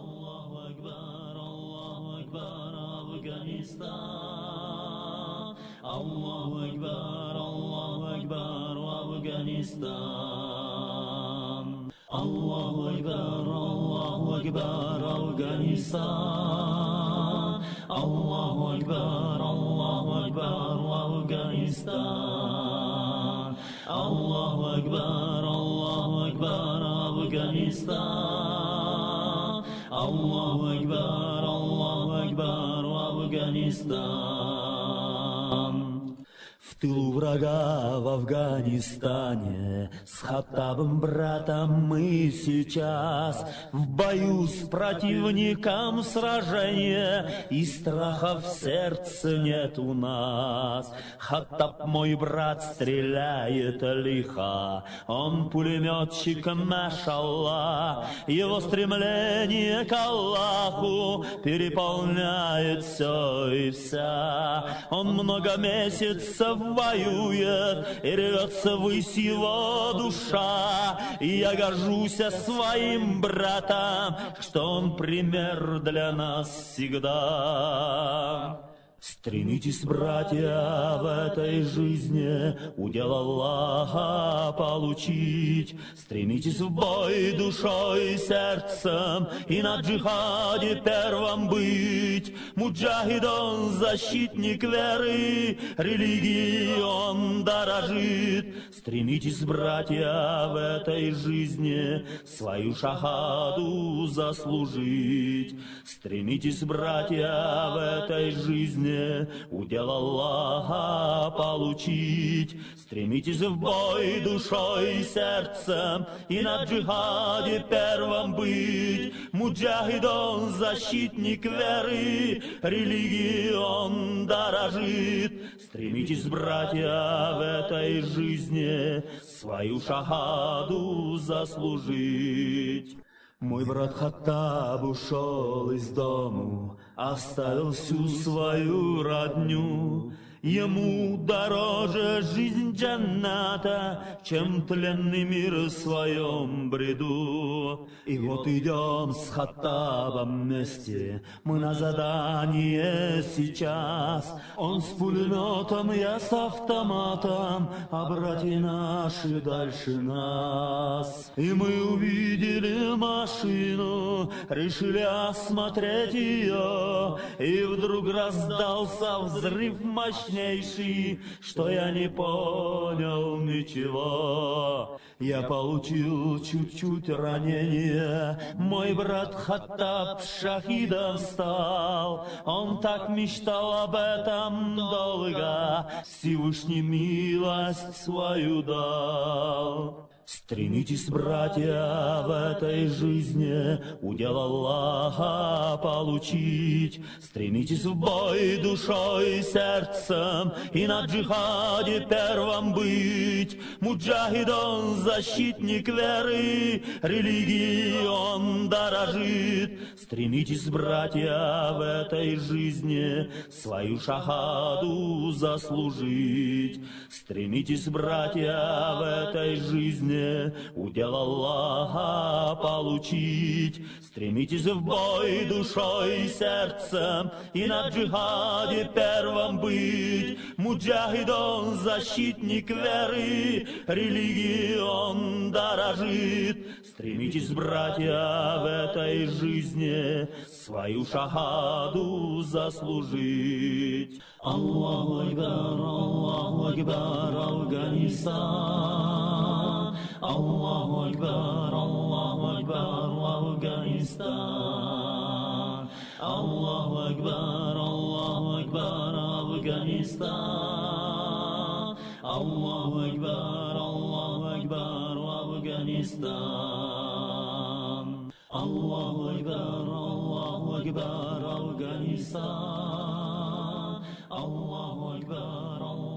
الله أكبر الله أكبر أفغانستان الله أكبر الله أكبر أفغانستان الله أكبر الله أكبر أفغانستان الله أكبر الله أكبر أفغانستان الله أكبر الله أكبر أفغانستان Аллаху Акбар, Аллаху Акбар, Афганистан. В тылу врага в Афганистане С Хаттабом братом мы сейчас В бою с противником сражения И страха в сердце нет у нас. Хаттаб мой брат стреляет лихо. Он пулеметчик, машалла Его стремление к Аллаху Переполняет все и вся. Он много месяцев воюет, и рвется ввысь его душа. Я горжусь своим братом, что он пример для нас всегда. Стремитесь, братья, в этой жизни удел Аллаха получить. Стремитесь в бой душой и сердцем и на джихаде первым быть. Муджахид он защитник веры, религии он дорожит. Стремитесь, братья, в этой жизни свою шахаду заслужить. Стремитесь, братья, в этой жизни удел Аллаха получить. Стремитесь в бой душой и сердцем и на джихаде первым быть. Муджахид защитник веры, религии он дорожит. Стремитесь, братья, в этой жизни свою шахаду заслужить. Мой брат Хаттаб ушел из дому, оставил всю свою родню. Ему дороже жизнь джанната, чем тленный мир в своем бреду. И вот идем с Хаттабом вместе, мы на задание сейчас. Он с пулеметом, я с автоматом, а братья наши дальше нас. И мы увидели машину, решили осмотреть ее, и вдруг раздался взрыв мощный мощнейший, что я не понял ничего. Я получил чуть-чуть ранения, мой брат Хаттаб шахидом стал. Он так мечтал об этом долго, Всевышний милость свою дал. Стремитесь, братья, в этой жизни удел Аллаха получить. Стремитесь в бой душой и сердцем и на джихаде первым быть. Муджахид он защитник веры, религии он дорожит. Стремитесь, братья, в этой жизни свою шахаду заслужить. Стремитесь, братья, в этой жизни удел Аллаха получить. Стремитесь в бой душой и сердцем и на джихаде первым быть. Муджахид защитник веры, религии он дорожит. Стремитесь, братья, в этой жизни свою шахаду заслужить. Аллаху Акбар, Аллаху Акбар, Афганистан. الله أكبر الله أكبر أفغانستان. الله أكبر الله أكبر أفغانستان. الله أكبر الله أكبر أفغانستان. الله أكبر الله أكبر أفغانستان. الله أكبر الله